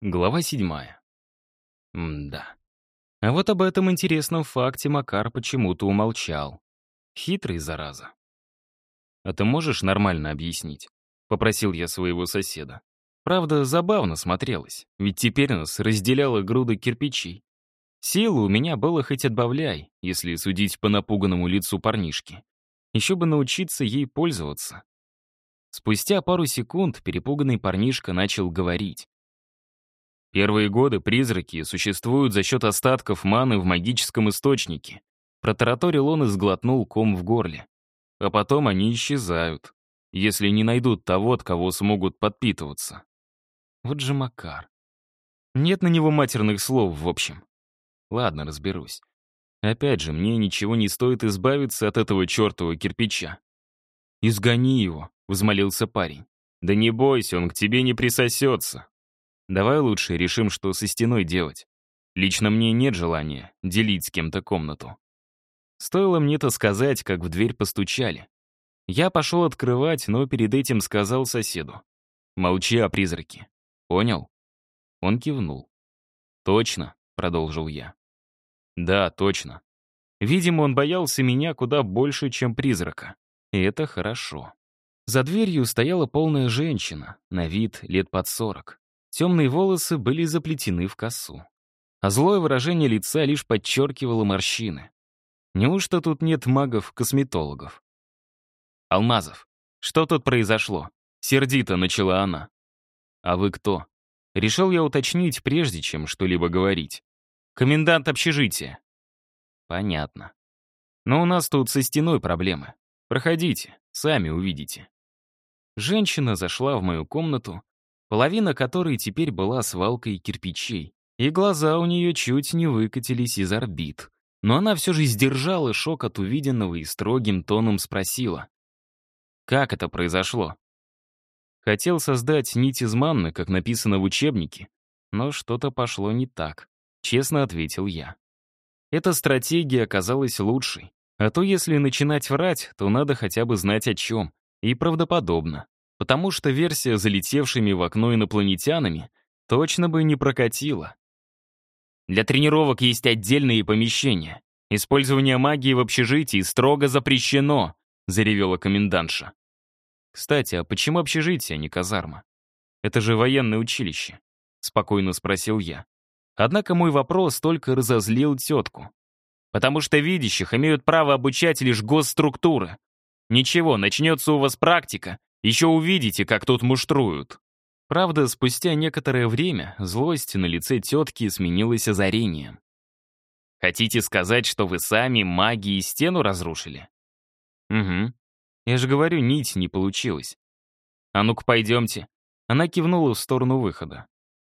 Глава седьмая. М-да. А вот об этом интересном факте Макар почему-то умолчал. Хитрый, зараза. «А ты можешь нормально объяснить?» — попросил я своего соседа. Правда, забавно смотрелось, ведь теперь нас разделяла груда кирпичей. Силы у меня было хоть отбавляй, если судить по напуганному лицу парнишки. Еще бы научиться ей пользоваться. Спустя пару секунд перепуганный парнишка начал говорить. Первые годы призраки существуют за счет остатков маны в магическом источнике. Протараторил он и сглотнул ком в горле. А потом они исчезают, если не найдут того, от кого смогут подпитываться. Вот же Макар. Нет на него матерных слов, в общем. Ладно, разберусь. Опять же, мне ничего не стоит избавиться от этого чертового кирпича. «Изгони его», — взмолился парень. «Да не бойся, он к тебе не присосется», Давай лучше решим, что со стеной делать. Лично мне нет желания делить с кем-то комнату. Стоило мне это сказать, как в дверь постучали. Я пошел открывать, но перед этим сказал соседу. «Молчи о призраке». «Понял?» Он кивнул. «Точно», — продолжил я. «Да, точно. Видимо, он боялся меня куда больше, чем призрака. И это хорошо». За дверью стояла полная женщина, на вид лет под сорок. Темные волосы были заплетены в косу. А злое выражение лица лишь подчеркивало морщины. Неужто тут нет магов-косметологов? «Алмазов, что тут произошло?» Сердито начала она. «А вы кто?» Решил я уточнить, прежде чем что-либо говорить. «Комендант общежития». «Понятно. Но у нас тут со стеной проблемы. Проходите, сами увидите». Женщина зашла в мою комнату половина которой теперь была свалкой кирпичей, и глаза у нее чуть не выкатились из орбит. Но она все же сдержала шок от увиденного и строгим тоном спросила. «Как это произошло?» Хотел создать нить из манны, как написано в учебнике, но что-то пошло не так, честно ответил я. Эта стратегия оказалась лучшей, а то если начинать врать, то надо хотя бы знать о чем, и правдоподобно потому что версия залетевшими в окно инопланетянами точно бы не прокатила. Для тренировок есть отдельные помещения. Использование магии в общежитии строго запрещено, заревела комендантша. Кстати, а почему общежитие, а не казарма? Это же военное училище, спокойно спросил я. Однако мой вопрос только разозлил тетку. Потому что видящих имеют право обучать лишь госструктуры. Ничего, начнется у вас практика, еще увидите, как тут муштруют». Правда, спустя некоторое время злость на лице тетки сменилась озарением. «Хотите сказать, что вы сами магией стену разрушили?» «Угу. Я же говорю, нить не получилась. А ну-ка, пойдемте». Она кивнула в сторону выхода.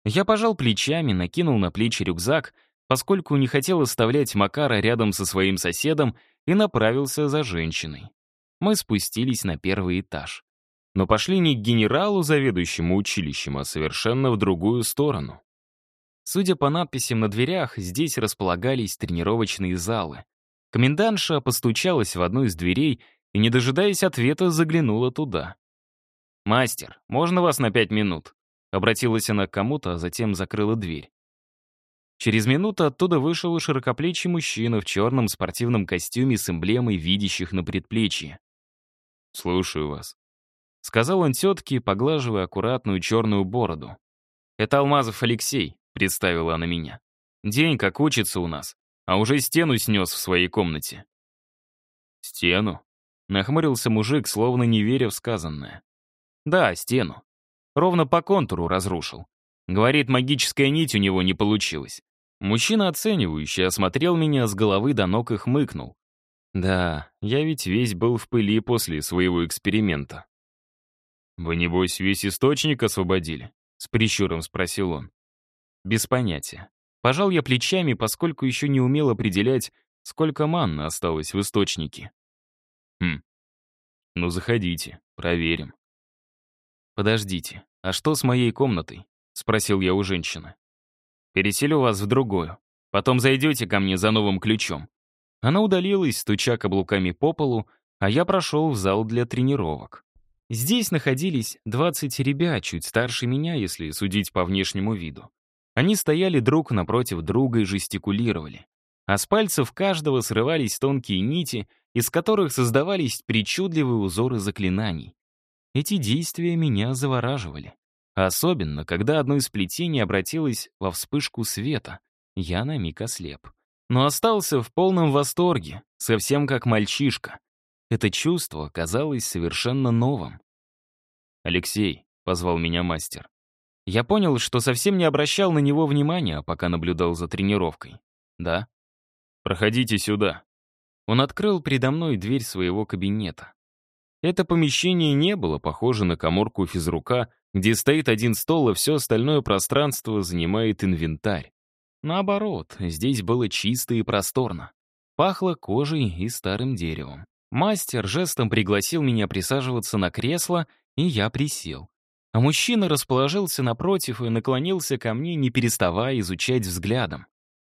Я пожал плечами, накинул на плечи рюкзак, поскольку не хотел оставлять Макара рядом со своим соседом и направился за женщиной. Мы спустились на первый этаж но пошли не к генералу, заведующему училищем, а совершенно в другую сторону. Судя по надписям на дверях, здесь располагались тренировочные залы. Комендантша постучалась в одну из дверей и, не дожидаясь ответа, заглянула туда. «Мастер, можно вас на пять минут?» Обратилась она к кому-то, а затем закрыла дверь. Через минуту оттуда вышел широкоплечий мужчина в черном спортивном костюме с эмблемой видящих на предплечье. «Слушаю вас», — сказал он тетке, поглаживая аккуратную черную бороду. «Это Алмазов Алексей», — представила она меня. «День как учится у нас, а уже стену снес в своей комнате». «Стену?» — нахмурился мужик, словно не веря в сказанное. «Да, стену. Ровно по контуру разрушил. Говорит, магическая нить у него не получилась. Мужчина, оценивающий, осмотрел меня с головы до ног и хмыкнул. Да, я ведь весь был в пыли после своего эксперимента. «Вы, небось, весь источник освободили?» — с прищуром спросил он. «Без понятия. Пожал я плечами, поскольку еще не умел определять, сколько манны осталось в источнике. Хм. Ну, заходите, проверим. Подождите, а что с моей комнатой? Спросил я у женщины. Переселю вас в другую. Потом зайдете ко мне за новым ключом. Она удалилась, стуча каблуками по полу, а я прошел в зал для тренировок. Здесь находились 20 ребят, чуть старше меня, если судить по внешнему виду. Они стояли друг напротив друга и жестикулировали. А с пальцев каждого срывались тонкие нити, из которых создавались причудливые узоры заклинаний. Эти действия меня завораживали. Особенно, когда одно из плетений обратилось во вспышку света. Я на миг ослеп. Но остался в полном восторге, совсем как мальчишка. Это чувство казалось совершенно новым. «Алексей», — позвал меня мастер. Я понял, что совсем не обращал на него внимания, пока наблюдал за тренировкой. «Да?» «Проходите сюда». Он открыл передо мной дверь своего кабинета. Это помещение не было похоже на коморку физрука, где стоит один стол, а все остальное пространство занимает инвентарь. Наоборот, здесь было чисто и просторно. Пахло кожей и старым деревом. Мастер жестом пригласил меня присаживаться на кресло, и я присел. А мужчина расположился напротив и наклонился ко мне, не переставая изучать взглядом.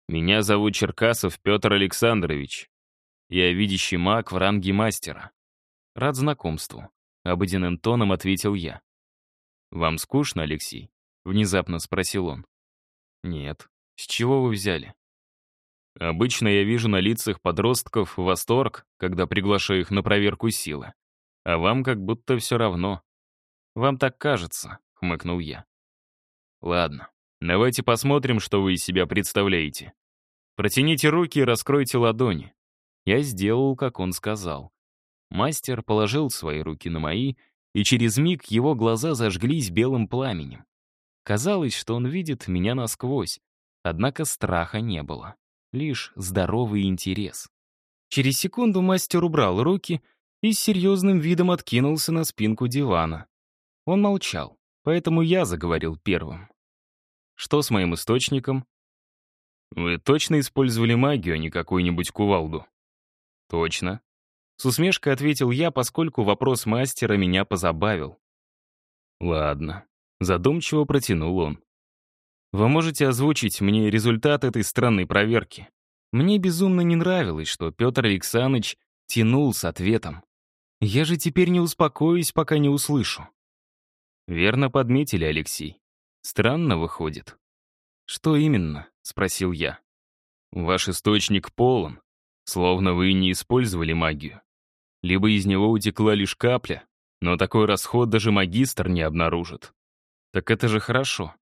«Меня зовут Черкасов Петр Александрович. Я видящий маг в ранге мастера. Рад знакомству», — обыденным тоном ответил я. «Вам скучно, Алексей?» — внезапно спросил он. «Нет. С чего вы взяли?» «Обычно я вижу на лицах подростков восторг, когда приглашаю их на проверку силы. А вам как будто все равно». «Вам так кажется», — хмыкнул я. «Ладно, давайте посмотрим, что вы из себя представляете. Протяните руки и раскройте ладони». Я сделал, как он сказал. Мастер положил свои руки на мои, и через миг его глаза зажглись белым пламенем. Казалось, что он видит меня насквозь, однако страха не было, лишь здоровый интерес. Через секунду мастер убрал руки и с серьезным видом откинулся на спинку дивана. Он молчал, поэтому я заговорил первым. Что с моим источником? Вы точно использовали магию, а не какую-нибудь кувалду? Точно. С усмешкой ответил я, поскольку вопрос мастера меня позабавил. Ладно. Задумчиво протянул он. Вы можете озвучить мне результат этой странной проверки? Мне безумно не нравилось, что Петр Александрович тянул с ответом. Я же теперь не успокоюсь, пока не услышу. Верно подметили, Алексей. Странно выходит. Что именно? Спросил я. Ваш источник полон, словно вы не использовали магию. Либо из него утекла лишь капля, но такой расход даже магистр не обнаружит. Так это же хорошо.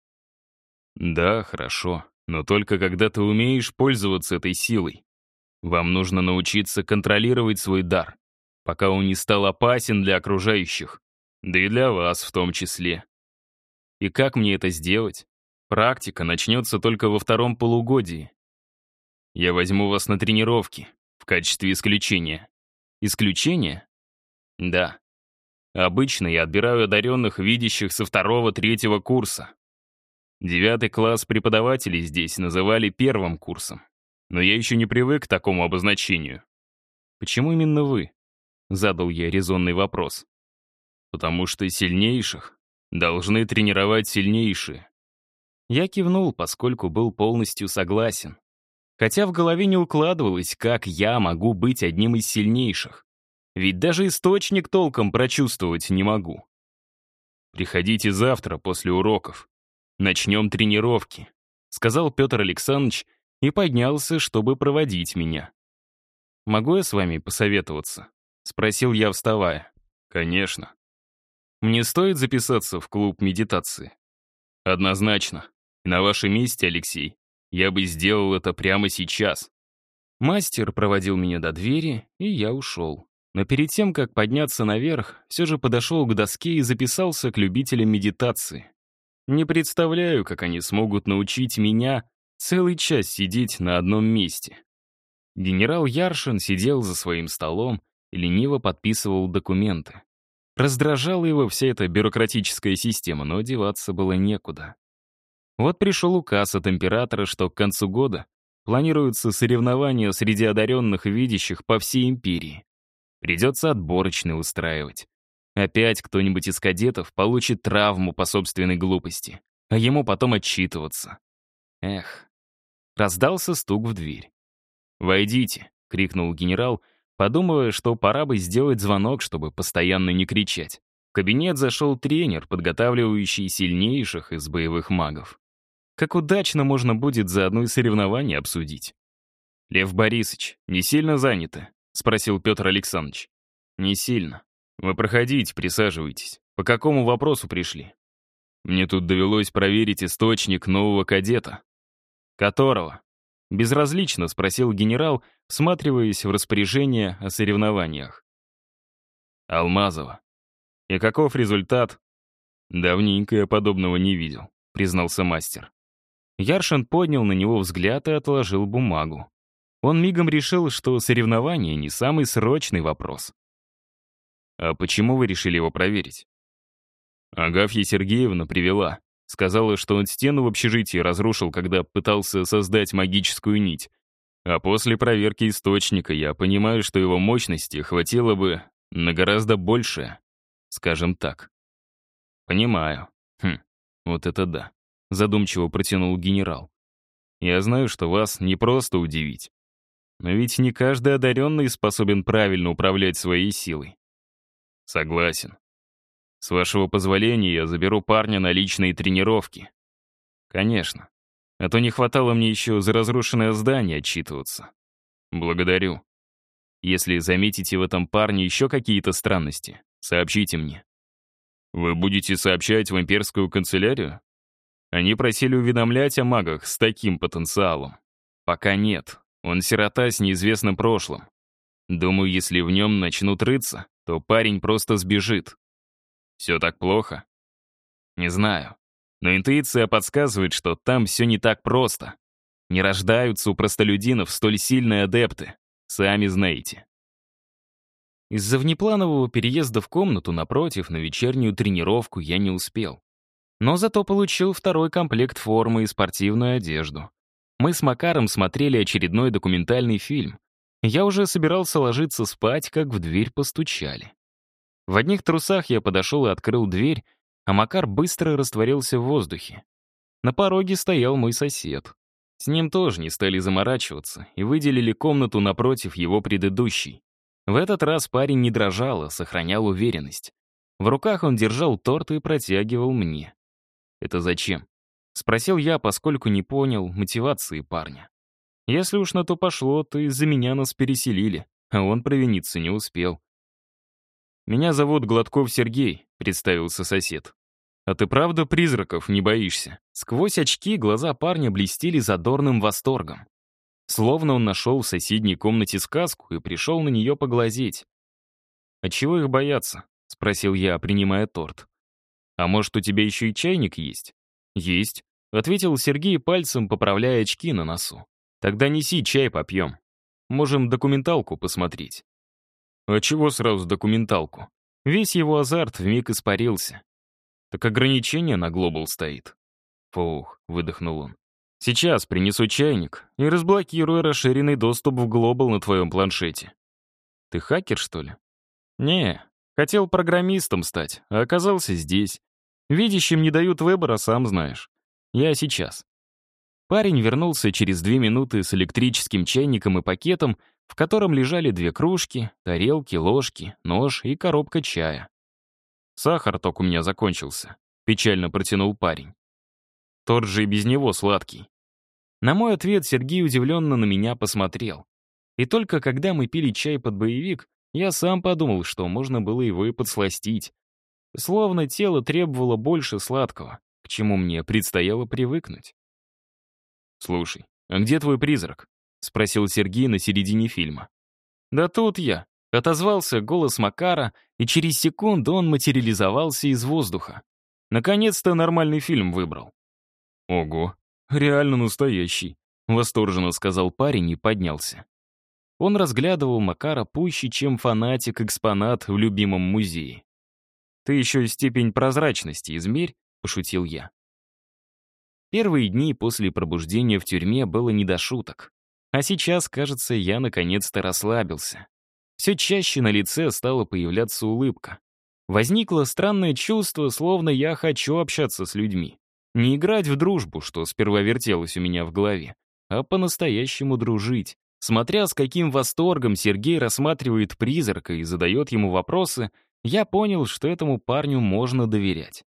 Да, хорошо, но только когда ты умеешь пользоваться этой силой. Вам нужно научиться контролировать свой дар, пока он не стал опасен для окружающих, да и для вас в том числе. И как мне это сделать? Практика начнется только во втором полугодии. Я возьму вас на тренировки в качестве исключения. Исключение? Да. Обычно я отбираю одаренных, видящих со второго-третьего курса. Девятый класс преподавателей здесь называли первым курсом. Но я еще не привык к такому обозначению. «Почему именно вы?» — задал я резонный вопрос. «Потому что сильнейших должны тренировать сильнейшие». Я кивнул, поскольку был полностью согласен. Хотя в голове не укладывалось, как я могу быть одним из сильнейших. Ведь даже источник толком прочувствовать не могу. «Приходите завтра после уроков. Начнем тренировки», — сказал Петр Александрович и поднялся, чтобы проводить меня. «Могу я с вами посоветоваться?» — спросил я, вставая. «Конечно. Мне стоит записаться в клуб медитации?» «Однозначно. На вашем месте, Алексей, я бы сделал это прямо сейчас. Мастер проводил меня до двери, и я ушел. Но перед тем, как подняться наверх, все же подошел к доске и записался к любителям медитации. Не представляю, как они смогут научить меня целый час сидеть на одном месте. Генерал Яршин сидел за своим столом и лениво подписывал документы. Раздражала его вся эта бюрократическая система, но деваться было некуда. Вот пришел указ от императора, что к концу года планируются соревнования среди одаренных видящих по всей империи. Придется отборочные устраивать. Опять кто-нибудь из кадетов получит травму по собственной глупости, а ему потом отчитываться. Эх. Раздался стук в дверь. «Войдите», — крикнул генерал, подумывая, что пора бы сделать звонок, чтобы постоянно не кричать. В кабинет зашел тренер, подготавливающий сильнейших из боевых магов. Как удачно можно будет за одно из соревнований обсудить. «Лев Борисович, не сильно заняты?» — спросил Петр Александрович. «Не сильно. Вы проходите, присаживайтесь. По какому вопросу пришли?» «Мне тут довелось проверить источник нового кадета». «Которого?» Безразлично спросил генерал, всматриваясь в распоряжение о соревнованиях. Алмазова. И каков результат? Давненько я подобного не видел, признался мастер. Яршин поднял на него взгляд и отложил бумагу. Он мигом решил, что соревнование не самый срочный вопрос. «А почему вы решили его проверить?» Агафья Сергеевна привела. Сказала, что он стену в общежитии разрушил, когда пытался создать магическую нить. А после проверки источника я понимаю, что его мощности хватило бы на гораздо большее, скажем так. Понимаю. Хм, вот это да. Задумчиво протянул генерал. Я знаю, что вас не просто удивить. Но ведь не каждый одаренный способен правильно управлять своей силой. Согласен. С вашего позволения я заберу парня на личные тренировки. Конечно. А то не хватало мне еще за разрушенное здание отчитываться. Благодарю. Если заметите в этом парне еще какие-то странности, сообщите мне. Вы будете сообщать в имперскую канцелярию? Они просили уведомлять о магах с таким потенциалом. Пока нет. Он сирота с неизвестным прошлым. Думаю, если в нем начнут рыться, то парень просто сбежит. Все так плохо? Не знаю. Но интуиция подсказывает, что там все не так просто. Не рождаются у простолюдинов столь сильные адепты. Сами знаете. Из-за внепланового переезда в комнату напротив на вечернюю тренировку я не успел. Но зато получил второй комплект формы и спортивную одежду. Мы с Макаром смотрели очередной документальный фильм. Я уже собирался ложиться спать, как в дверь постучали. В одних трусах я подошел и открыл дверь, а Макар быстро растворился в воздухе. На пороге стоял мой сосед. С ним тоже не стали заморачиваться и выделили комнату напротив его предыдущей. В этот раз парень не дрожал, а сохранял уверенность. В руках он держал торт и протягивал мне. «Это зачем?» — спросил я, поскольку не понял мотивации парня. «Если уж на то пошло, то из-за меня нас переселили, а он провиниться не успел. «Меня зовут Гладков Сергей», — представился сосед. «А ты правда призраков не боишься?» Сквозь очки глаза парня блестели задорным восторгом. Словно он нашел в соседней комнате сказку и пришел на нее поглазеть. «А чего их бояться?» — спросил я, принимая торт. «А может, у тебя еще и чайник есть?» «Есть», — ответил Сергей пальцем, поправляя очки на носу. «Тогда неси чай попьем. Можем документалку посмотреть». А чего сразу документалку? Весь его азарт вмиг испарился. Так ограничение на глобал стоит. Фух, выдохнул он. Сейчас принесу чайник и разблокирую расширенный доступ в глобал на твоем планшете. Ты хакер, что ли? Не, хотел программистом стать, а оказался здесь. Видящим не дают выбора, сам знаешь. Я сейчас. Парень вернулся через две минуты с электрическим чайником и пакетом, в котором лежали две кружки, тарелки, ложки, нож и коробка чая. «Сахар только у меня закончился», — печально протянул парень. «Тот же и без него сладкий». На мой ответ Сергей удивленно на меня посмотрел. И только когда мы пили чай под боевик, я сам подумал, что можно было его и подсластить. Словно тело требовало больше сладкого, к чему мне предстояло привыкнуть. «Слушай, а где твой призрак?» — спросил Сергей на середине фильма. «Да тут я», — отозвался голос Макара, и через секунду он материализовался из воздуха. Наконец-то нормальный фильм выбрал. «Ого, реально настоящий», — восторженно сказал парень и поднялся. Он разглядывал Макара пуще, чем фанатик-экспонат в любимом музее. «Ты еще степень прозрачности измерь», — пошутил я. Первые дни после пробуждения в тюрьме было не до шуток. А сейчас, кажется, я наконец-то расслабился. Все чаще на лице стала появляться улыбка. Возникло странное чувство, словно я хочу общаться с людьми. Не играть в дружбу, что сперва вертелось у меня в голове, а по-настоящему дружить. Смотря с каким восторгом Сергей рассматривает призрака и задает ему вопросы, я понял, что этому парню можно доверять.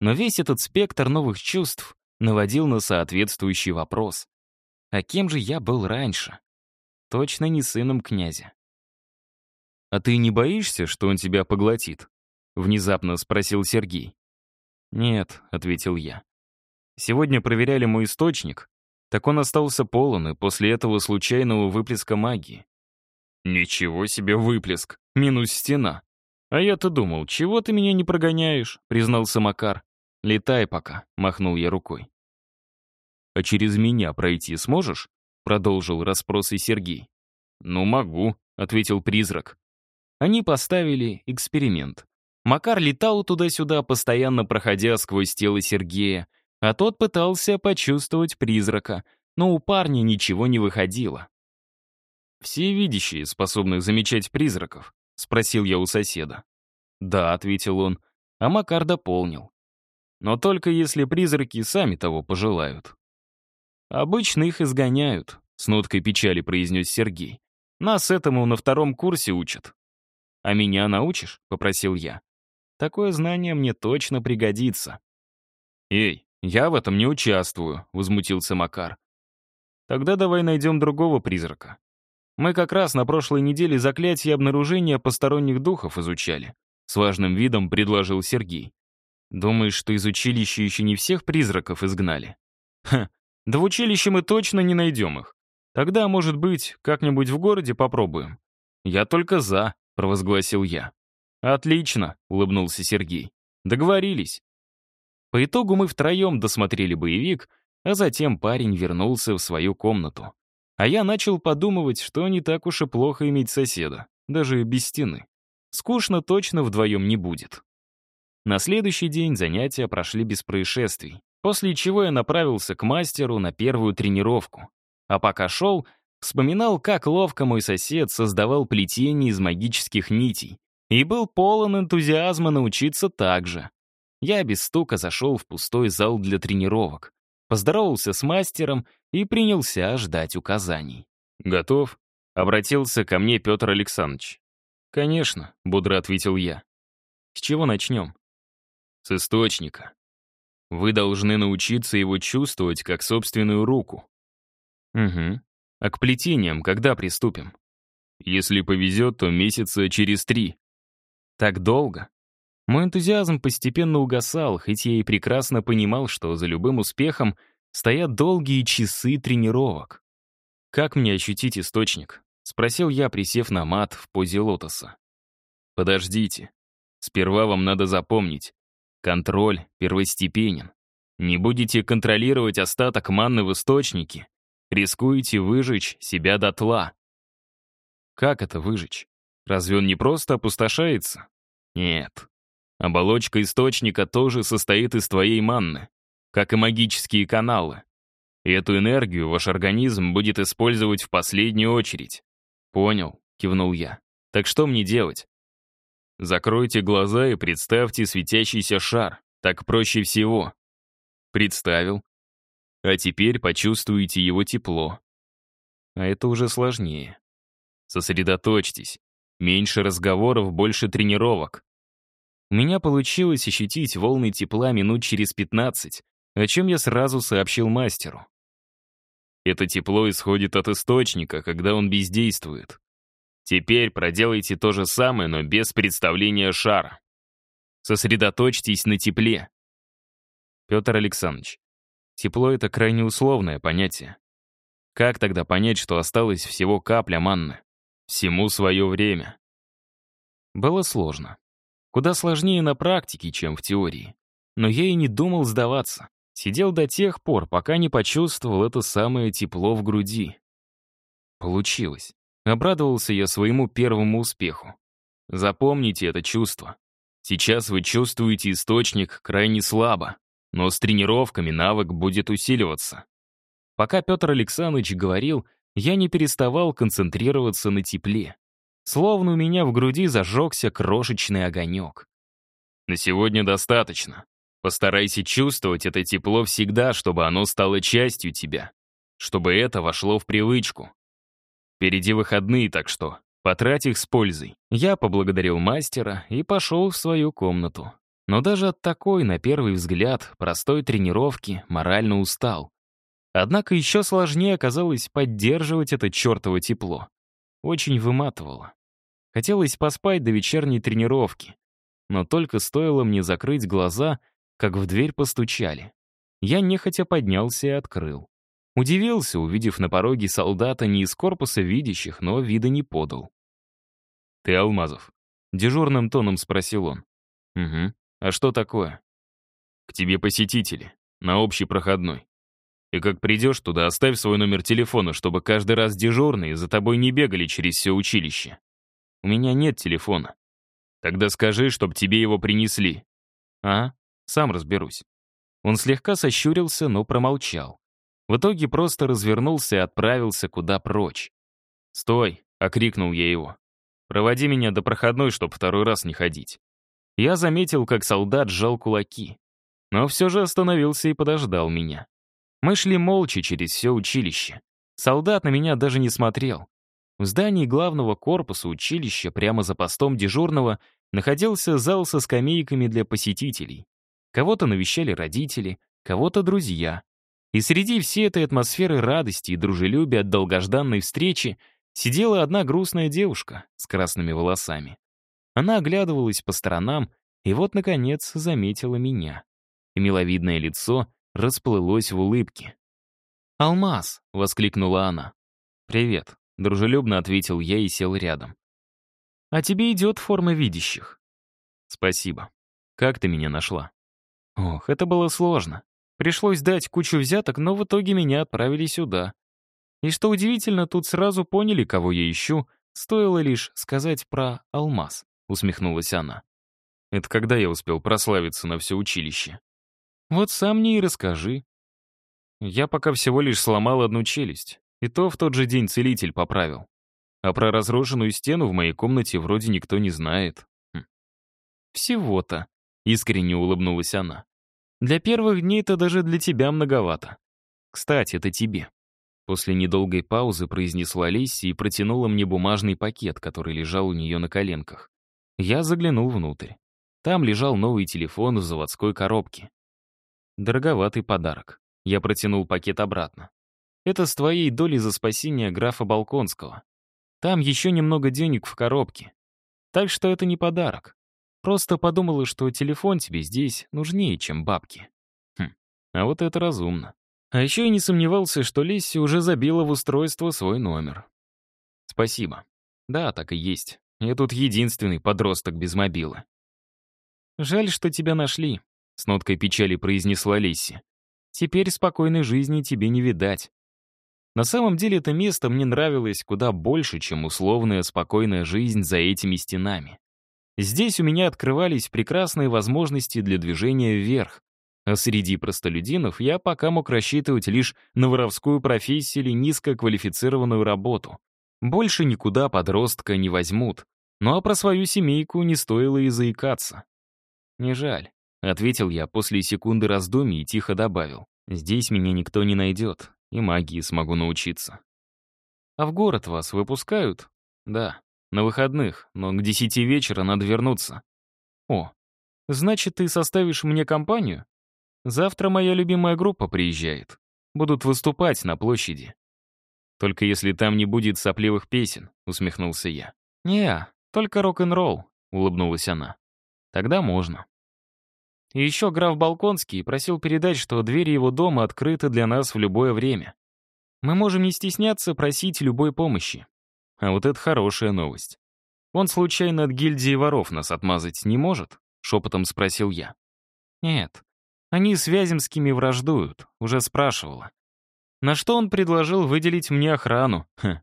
Но весь этот спектр новых чувств наводил на соответствующий вопрос. А кем же я был раньше? Точно не сыном князя. «А ты не боишься, что он тебя поглотит?» — внезапно спросил Сергей. «Нет», — ответил я. «Сегодня проверяли мой источник, так он остался полон, и после этого случайного выплеска магии». «Ничего себе выплеск! Минус стена!» «А я-то думал, чего ты меня не прогоняешь?» — признался Макар. «Летай пока», — махнул я рукой. «А через меня пройти сможешь?» — продолжил расспросы Сергей. «Ну, могу», — ответил призрак. Они поставили эксперимент. Макар летал туда-сюда, постоянно проходя сквозь тело Сергея, а тот пытался почувствовать призрака, но у парня ничего не выходило. «Все видящие способны замечать призраков?» — спросил я у соседа. «Да», — ответил он, а Макар дополнил. «Но только если призраки сами того пожелают». «Обычно их изгоняют», — с ноткой печали произнес Сергей. «Нас этому на втором курсе учат». «А меня научишь?» — попросил я. «Такое знание мне точно пригодится». «Эй, я в этом не участвую», — возмутился Макар. «Тогда давай найдем другого призрака. Мы как раз на прошлой неделе заклятие обнаружения посторонних духов изучали», — с важным видом предложил Сергей. «Думаешь, что из училища еще не всех призраков изгнали?» «Ха, да в училище мы точно не найдем их. Тогда, может быть, как-нибудь в городе попробуем». «Я только за», — провозгласил я. «Отлично», — улыбнулся Сергей. «Договорились». По итогу мы втроем досмотрели боевик, а затем парень вернулся в свою комнату. А я начал подумывать, что не так уж и плохо иметь соседа, даже без стены. Скучно точно вдвоем не будет. На следующий день занятия прошли без происшествий, после чего я направился к мастеру на первую тренировку. А пока шел, Вспоминал, как ловко мой сосед создавал плетение из магических нитей. И был полон энтузиазма научиться так же. Я без стука зашел в пустой зал для тренировок. Поздоровался с мастером и принялся ждать указаний. «Готов?» — обратился ко мне Петр Александрович. «Конечно», — бодро ответил я. «С чего начнем?» «С источника. Вы должны научиться его чувствовать как собственную руку». «Угу. А к плетениям когда приступим? Если повезет, то месяца через три. Так долго? Мой энтузиазм постепенно угасал, хоть я и прекрасно понимал, что за любым успехом стоят долгие часы тренировок. «Как мне ощутить источник?» — спросил я, присев на мат в позе лотоса. «Подождите. Сперва вам надо запомнить. Контроль первостепенен. Не будете контролировать остаток манны в источнике, Рискуете выжечь себя дотла. Как это выжечь? Разве он не просто опустошается? Нет. Оболочка источника тоже состоит из твоей манны, как и магические каналы. И эту энергию ваш организм будет использовать в последнюю очередь. Понял, кивнул я. Так что мне делать? Закройте глаза и представьте светящийся шар. Так проще всего. Представил. А теперь почувствуете его тепло. А это уже сложнее. Сосредоточьтесь. Меньше разговоров, больше тренировок. У меня получилось ощутить волны тепла минут через 15, о чем я сразу сообщил мастеру. Это тепло исходит от источника, когда он бездействует. Теперь проделайте то же самое, но без представления шара. Сосредоточьтесь на тепле. Петр Александрович, Тепло — это крайне условное понятие. Как тогда понять, что осталось всего капля манны? Всему свое время. Было сложно. Куда сложнее на практике, чем в теории. Но я и не думал сдаваться. Сидел до тех пор, пока не почувствовал это самое тепло в груди. Получилось. Обрадовался я своему первому успеху. Запомните это чувство. Сейчас вы чувствуете источник крайне слабо но с тренировками навык будет усиливаться. Пока Петр Александрович говорил, я не переставал концентрироваться на тепле. Словно у меня в груди зажегся крошечный огонек. На сегодня достаточно. Постарайся чувствовать это тепло всегда, чтобы оно стало частью тебя. Чтобы это вошло в привычку. Впереди выходные, так что Потрать их с пользой. Я поблагодарил мастера и пошел в свою комнату. Но даже от такой, на первый взгляд, простой тренировки морально устал. Однако еще сложнее оказалось поддерживать это чертово тепло. Очень выматывало. Хотелось поспать до вечерней тренировки. Но только стоило мне закрыть глаза, как в дверь постучали. Я нехотя поднялся и открыл. Удивился, увидев на пороге солдата не из корпуса видящих, но вида не подал. «Ты Алмазов?» — дежурным тоном спросил он. «Угу. А что такое?» «К тебе посетители. На общей проходной. И как придешь туда, оставь свой номер телефона, чтобы каждый раз дежурные за тобой не бегали через все училище. У меня нет телефона. Тогда скажи, чтоб тебе его принесли. А, сам разберусь. Он слегка сощурился, но промолчал. В итоге просто развернулся и отправился куда прочь. «Стой!» — окрикнул я его. «Проводи меня до проходной, чтоб второй раз не ходить». Я заметил, как солдат сжал кулаки, но все же остановился и подождал меня. Мы шли молча через все училище. Солдат на меня даже не смотрел. В здании главного корпуса училища, прямо за постом дежурного, находился зал со скамейками для посетителей. Кого-то навещали родители, кого-то друзья. И среди всей этой атмосферы радости и дружелюбия от долгожданной встречи сидела одна грустная девушка с красными волосами. Она оглядывалась по сторонам и вот, наконец, заметила меня. И миловидное лицо расплылось в улыбке. «Алмаз!» — воскликнула она. «Привет», — дружелюбно ответил я и сел рядом. «А тебе идет форма видящих». «Спасибо. Как ты меня нашла?» Ох, это было сложно. Пришлось дать кучу взяток, но в итоге меня отправили сюда. И что удивительно, тут сразу поняли, кого я ищу, стоило лишь сказать про алмаз, усмехнулась она. Это когда я успел прославиться на все училище? Вот сам мне и расскажи. Я пока всего лишь сломал одну челюсть, и то в тот же день целитель поправил. А про разрушенную стену в моей комнате вроде никто не знает. Хм. Всего-то, искренне улыбнулась она. Для первых дней это даже для тебя многовато. Кстати, это тебе». После недолгой паузы произнесла Лесси и протянула мне бумажный пакет, который лежал у нее на коленках. Я заглянул внутрь. Там лежал новый телефон в заводской коробке. Дороговатый подарок. Я протянул пакет обратно. Это с твоей долей за спасение графа Балконского. Там еще немного денег в коробке. Так что это не подарок. Просто подумала, что телефон тебе здесь нужнее, чем бабки. Хм, а вот это разумно. А еще я не сомневался, что Лесси уже забила в устройство свой номер. Спасибо. Да, так и есть. Я тут единственный подросток без мобилы. Жаль, что тебя нашли, с ноткой печали произнесла Лесси. Теперь спокойной жизни тебе не видать. На самом деле это место мне нравилось куда больше, чем условная спокойная жизнь за этими стенами. Здесь у меня открывались прекрасные возможности для движения вверх, а среди простолюдинов я пока мог рассчитывать лишь на воровскую профессию или низкоквалифицированную работу. Больше никуда подростка не возьмут. Ну а про свою семейку не стоило и заикаться. «Не жаль», — ответил я после секунды раздумий и тихо добавил. «Здесь меня никто не найдет, и магии смогу научиться». «А в город вас выпускают?» «Да», на выходных, но к десяти вечера надо вернуться. О, значит, ты составишь мне компанию? Завтра моя любимая группа приезжает. Будут выступать на площади. Только если там не будет сопливых песен, усмехнулся я. Не, только рок-н-ролл, улыбнулась она. Тогда можно. И еще граф Балконский просил передать, что двери его дома открыты для нас в любое время. Мы можем не стесняться просить любой помощи. А вот это хорошая новость. Он случайно от гильдии воров нас отмазать не может? Шепотом спросил я. Нет. Они с Вяземскими враждуют, уже спрашивала. На что он предложил выделить мне охрану? Хм.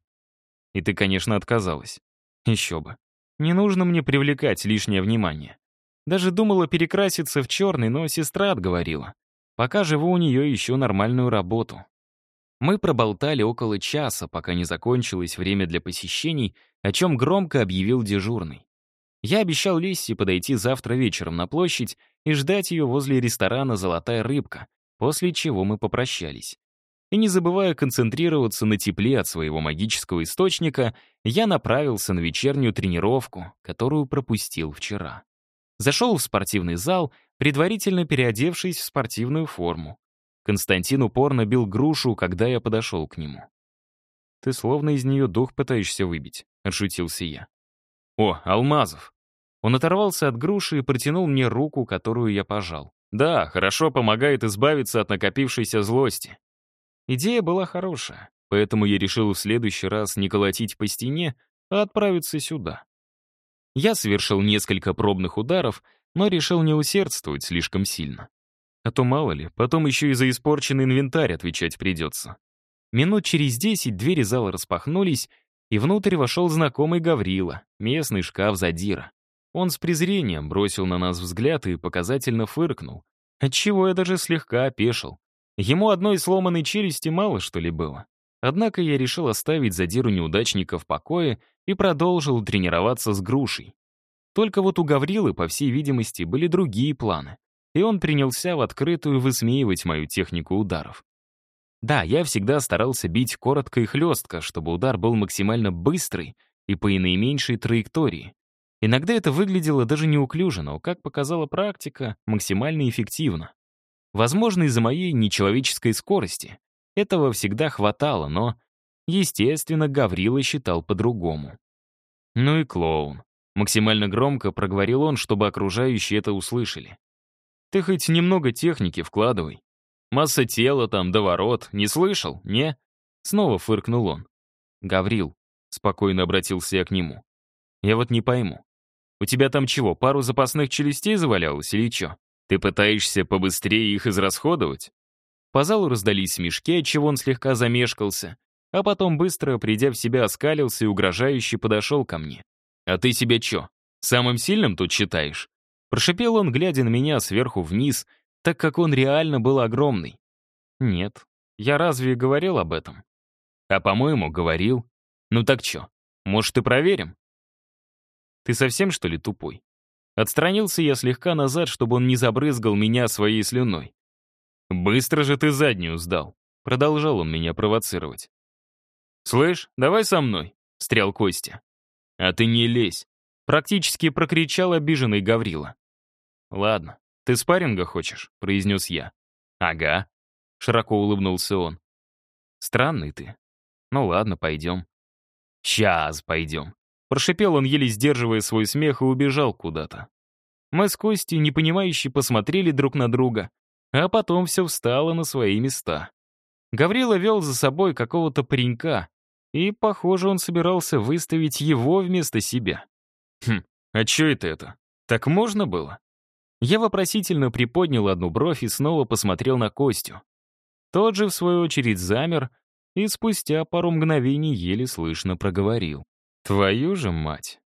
И ты, конечно, отказалась. Еще бы. Не нужно мне привлекать лишнее внимание. Даже думала перекраситься в черный, но сестра отговорила. Пока живу у нее ищу нормальную работу. Мы проболтали около часа, пока не закончилось время для посещений, о чем громко объявил дежурный. Я обещал Лиссе подойти завтра вечером на площадь и ждать ее возле ресторана «Золотая рыбка», после чего мы попрощались. и не забывая концентрироваться на тепле от своего магического источника, я направился на вечернюю тренировку, которую пропустил вчера. Зашел в спортивный зал, предварительно переодевшись в спортивную форму. Константин упорно бил грушу, когда я подошел к нему. «Ты словно из нее дух пытаешься выбить», — отшутился я. «О, Алмазов!» Он оторвался от груши и протянул мне руку, которую я пожал. «Да, хорошо помогает избавиться от накопившейся злости». Идея была хорошая, поэтому я решил в следующий раз не колотить по стене, а отправиться сюда. Я совершил несколько пробных ударов, но решил не усердствовать слишком сильно. А то, мало ли, потом еще и за испорченный инвентарь отвечать придется. Минут через десять двери зала распахнулись, и внутрь вошел знакомый Гаврила, местный шкаф задира. Он с презрением бросил на нас взгляд и показательно фыркнул, отчего я даже слегка опешил. Ему одной сломанной челюсти мало, что ли, было. Однако я решил оставить задиру неудачника в покое и продолжил тренироваться с грушей. Только вот у Гаврилы, по всей видимости, были другие планы, и он принялся в открытую высмеивать мою технику ударов. Да, я всегда старался бить коротко и хлестко, чтобы удар был максимально быстрый и по наименьшей траектории. Иногда это выглядело даже неуклюже, но, как показала практика, максимально эффективно. Возможно, из-за моей нечеловеческой скорости. Этого всегда хватало, но, естественно, Гаврила считал по-другому. Ну и клоун. Максимально громко проговорил он, чтобы окружающие это услышали. «Ты хоть немного техники вкладывай. Масса тела там, до ворот. Не слышал, не?» Снова фыркнул он. «Гаврил», — спокойно обратился я к нему. «Я вот не пойму. У тебя там чего, пару запасных челюстей завалялось или чё? Ты пытаешься побыстрее их израсходовать?» По залу раздались смешки, отчего он слегка замешкался, а потом, быстро придя в себя, оскалился и угрожающе подошел ко мне. «А ты себя чё, самым сильным тут считаешь?» Прошипел он, глядя на меня сверху вниз, так как он реально был огромный. «Нет, я разве говорил об этом?» «А, по-моему, говорил. Ну так чё, может, и проверим?» «Ты совсем, что ли, тупой?» Отстранился я слегка назад, чтобы он не забрызгал меня своей слюной. «Быстро же ты заднюю сдал», — продолжал он меня провоцировать. «Слышь, давай со мной», — встрял Костя. «А ты не лезь», — практически прокричал обиженный Гаврила. «Ладно, ты спарринга хочешь?» — произнес я. «Ага», — широко улыбнулся он. «Странный ты. Ну ладно, пойдем». «Сейчас пойдем», — прошипел он, еле сдерживая свой смех, и убежал куда-то. Мы с Костей, непонимающе, посмотрели друг на друга, а потом все встало на свои места. Гаврила вел за собой какого-то паренька, и, похоже, он собирался выставить его вместо себя. Хм, а чё это это? Так можно было? Я вопросительно приподнял одну бровь и снова посмотрел на Костю. Тот же, в свою очередь, замер и спустя пару мгновений еле слышно проговорил. «Твою же мать!